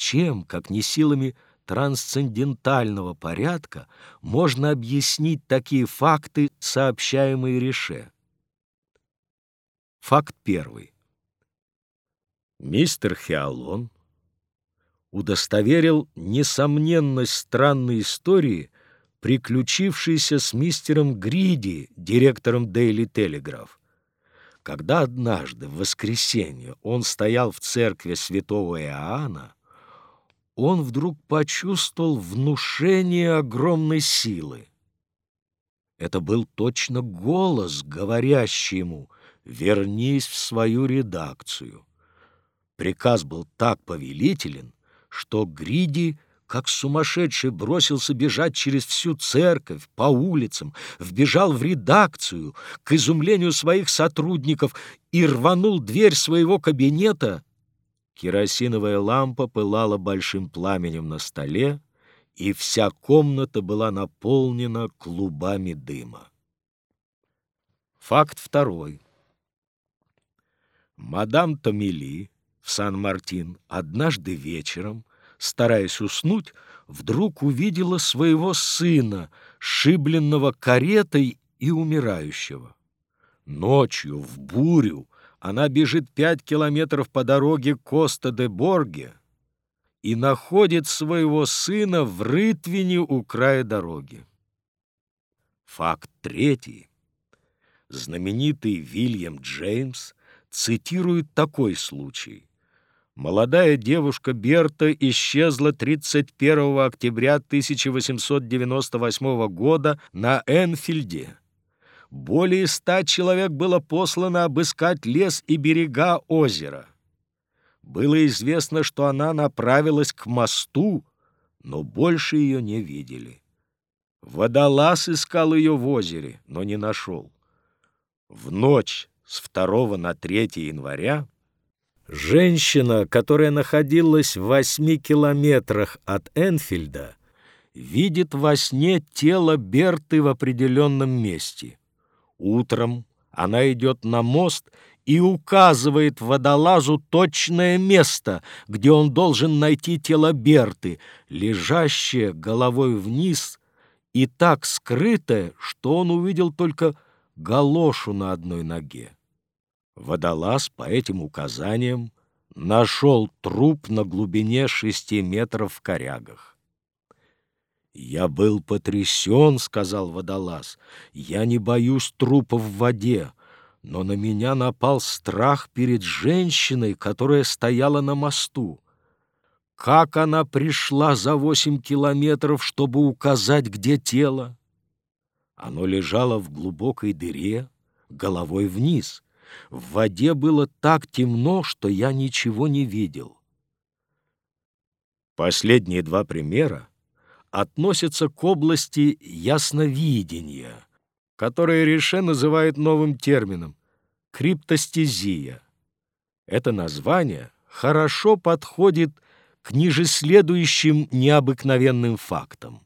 Чем, как не силами трансцендентального порядка, можно объяснить такие факты, сообщаемые Реше? Факт первый. Мистер Хиалон удостоверил несомненность странной истории, приключившейся с мистером Гриди, директором Дейли Телеграф. Когда однажды в воскресенье он стоял в церкви святого Иоанна, он вдруг почувствовал внушение огромной силы. Это был точно голос, говорящий ему «Вернись в свою редакцию». Приказ был так повелителен, что Гриди, как сумасшедший, бросился бежать через всю церковь, по улицам, вбежал в редакцию, к изумлению своих сотрудников, и рванул дверь своего кабинета. Керосиновая лампа пылала большим пламенем на столе, и вся комната была наполнена клубами дыма. Факт второй. Мадам Томили в Сан-Мартин однажды вечером, стараясь уснуть, вдруг увидела своего сына, шибленного каретой и умирающего. Ночью, в бурю, она бежит пять километров по дороге Коста-де-Борге и находит своего сына в рытвине у края дороги. Факт третий. Знаменитый Вильям Джеймс цитирует такой случай. Молодая девушка Берта исчезла 31 октября 1898 года на Энфильде. Более ста человек было послано обыскать лес и берега озера. Было известно, что она направилась к мосту, но больше ее не видели. Водолаз искал ее в озере, но не нашел. В ночь с 2 на 3 января Женщина, которая находилась в восьми километрах от Энфильда, видит во сне тело Берты в определенном месте. Утром она идет на мост и указывает водолазу точное место, где он должен найти тело Берты, лежащее головой вниз и так скрытое, что он увидел только галошу на одной ноге. Водолаз по этим указаниям нашел труп на глубине шести метров в корягах. «Я был потрясен», — сказал водолаз. «Я не боюсь трупов в воде, но на меня напал страх перед женщиной, которая стояла на мосту. Как она пришла за восемь километров, чтобы указать, где тело? Оно лежало в глубокой дыре, головой вниз — в воде было так темно, что я ничего не видел. Последние два примера относятся к области ясновидения, которое Реше называет новым термином — криптостезия. Это название хорошо подходит к ниже следующим необыкновенным фактам.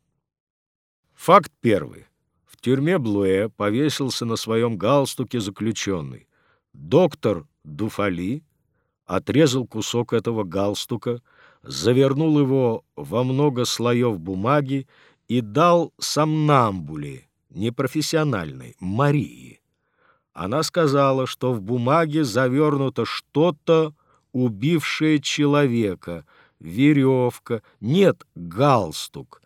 Факт первый. В тюрьме Блуэ повесился на своем галстуке заключенный. Доктор Дуфали отрезал кусок этого галстука, завернул его во много слоев бумаги и дал сомнамбуле, непрофессиональной, Марии. Она сказала, что в бумаге завернуто что-то, убившее человека, веревка, нет, галстук.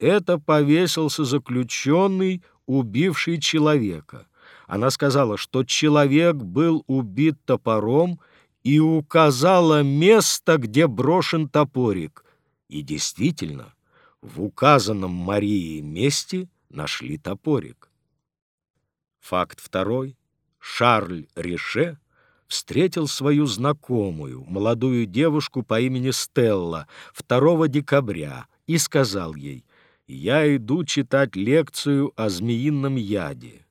Это повесился заключенный, убивший человека. Она сказала, что человек был убит топором и указала место, где брошен топорик. И действительно, в указанном Марии месте нашли топорик. Факт второй. Шарль Реше встретил свою знакомую, молодую девушку по имени Стелла, 2 декабря и сказал ей, «Я иду читать лекцию о змеином яде».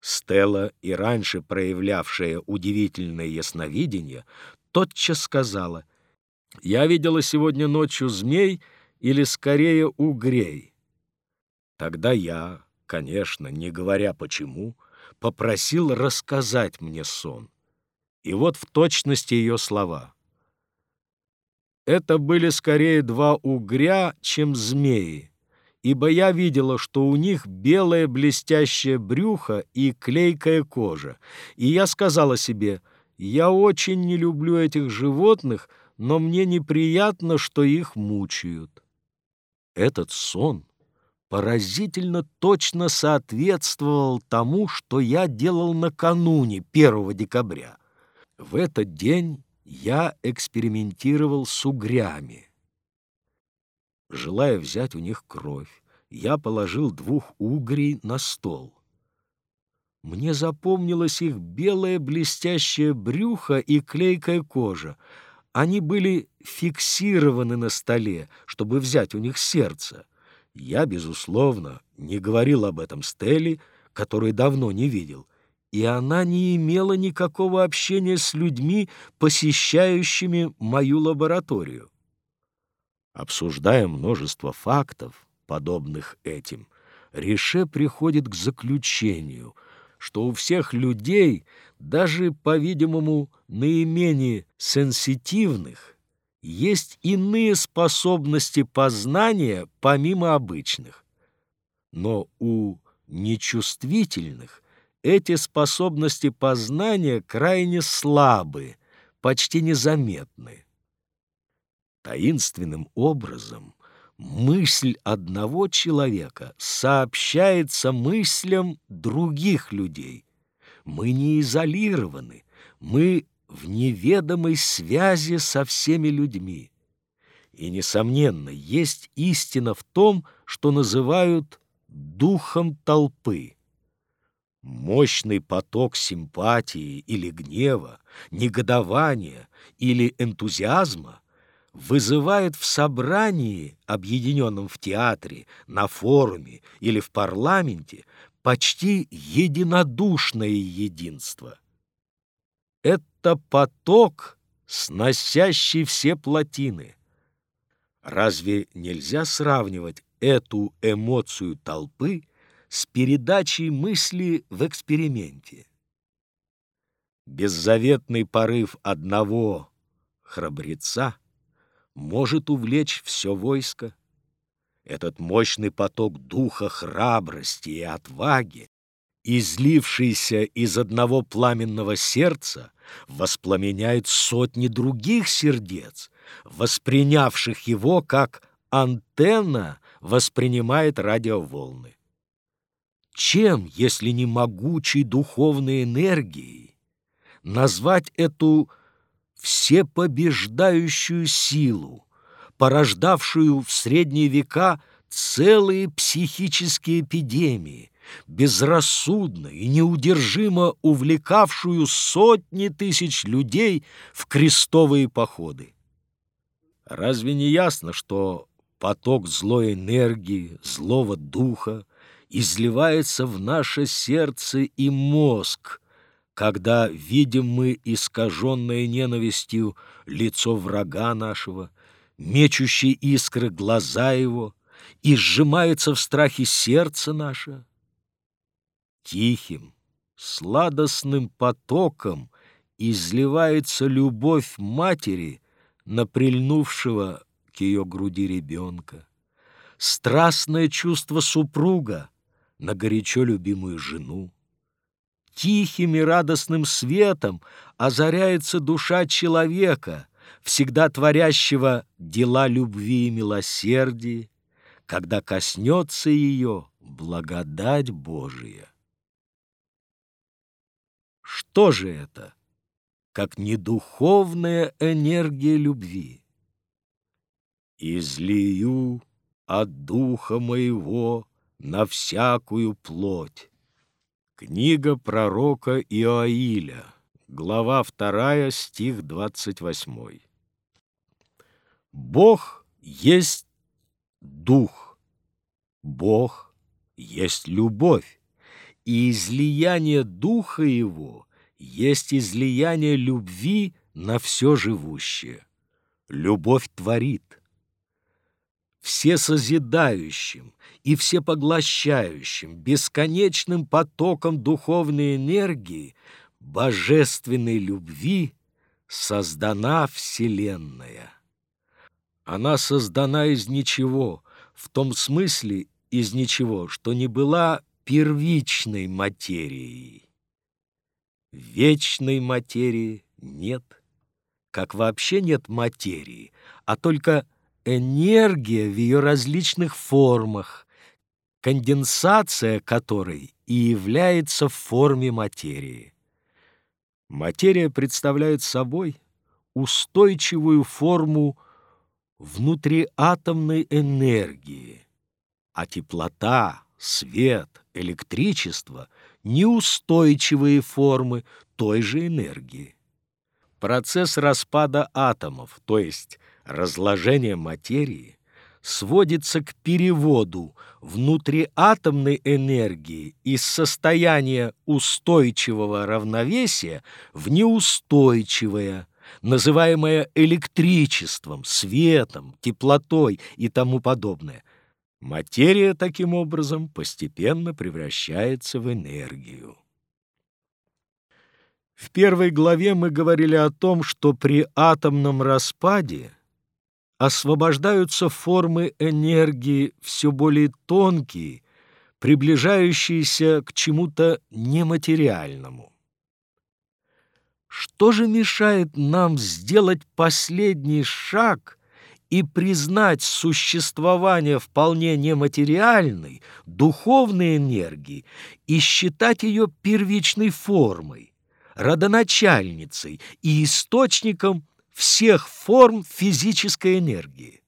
Стелла, и раньше проявлявшая удивительное ясновидение, тотчас сказала, «Я видела сегодня ночью змей или, скорее, угрей». Тогда я, конечно, не говоря почему, попросил рассказать мне сон. И вот в точности ее слова. Это были скорее два угря, чем змеи, ибо я видела, что у них белое блестящее брюхо и клейкая кожа, и я сказала себе, я очень не люблю этих животных, но мне неприятно, что их мучают. Этот сон поразительно точно соответствовал тому, что я делал накануне, 1 декабря. В этот день я экспериментировал с угрями. Желая взять у них кровь, я положил двух угрей на стол. Мне запомнилось их белое блестящее брюхо и клейкая кожа. Они были фиксированы на столе, чтобы взять у них сердце. Я, безусловно, не говорил об этом Стелле, который давно не видел, и она не имела никакого общения с людьми, посещающими мою лабораторию. Обсуждая множество фактов, подобных этим, Riche приходит к заключению, что у всех людей, даже, по-видимому, наименее сенситивных, есть иные способности познания помимо обычных. Но у нечувствительных эти способности познания крайне слабы, почти незаметны. Таинственным образом мысль одного человека сообщается мыслям других людей. Мы не изолированы, мы в неведомой связи со всеми людьми. И, несомненно, есть истина в том, что называют духом толпы. Мощный поток симпатии или гнева, негодования или энтузиазма вызывает в собрании, объединенном в театре, на форуме или в парламенте, почти единодушное единство. Это поток, сносящий все плотины. Разве нельзя сравнивать эту эмоцию толпы с передачей мысли в эксперименте? Беззаветный порыв одного храбреца может увлечь все войско. Этот мощный поток духа храбрости и отваги излившийся из одного пламенного сердца, воспламеняет сотни других сердец, воспринявших его как антенна воспринимает радиоволны. Чем, если не могучей духовной энергией, назвать эту всепобеждающую силу, порождавшую в средние века целые психические эпидемии, безрассудно и неудержимо увлекавшую сотни тысяч людей в крестовые походы. Разве не ясно, что поток злой энергии, злого духа изливается в наше сердце и мозг, когда видим мы искаженное ненавистью лицо врага нашего, мечущие искры глаза его, и сжимается в страхе сердце наше? Тихим, сладостным потоком изливается любовь матери на прильнувшего к ее груди ребенка, страстное чувство супруга на горячо любимую жену. Тихим и радостным светом озаряется душа человека, всегда творящего дела любви и милосердия, когда коснется ее благодать Божия. Что же это, как недуховная энергия любви? «Излию от духа моего на всякую плоть». Книга пророка Иоиля, глава 2, стих 28. Бог есть дух, Бог есть любовь, и излияние духа его есть излияние любви на все живущее. Любовь творит. Всесозидающим и всепоглощающим, бесконечным потоком духовной энергии, божественной любви создана Вселенная. Она создана из ничего, в том смысле из ничего, что не была первичной материей. Вечной материи нет, как вообще нет материи, а только энергия в ее различных формах, конденсация которой и является в форме материи. Материя представляет собой устойчивую форму внутриатомной энергии, а теплота, свет, электричество — неустойчивые формы той же энергии. Процесс распада атомов, то есть разложение материи, сводится к переводу внутриатомной энергии из состояния устойчивого равновесия в неустойчивое, называемое электричеством, светом, теплотой и тому подобное. Материя таким образом постепенно превращается в энергию. В первой главе мы говорили о том, что при атомном распаде освобождаются формы энергии все более тонкие, приближающиеся к чему-то нематериальному. Что же мешает нам сделать последний шаг и признать существование вполне нематериальной, духовной энергии и считать ее первичной формой, родоначальницей и источником всех форм физической энергии.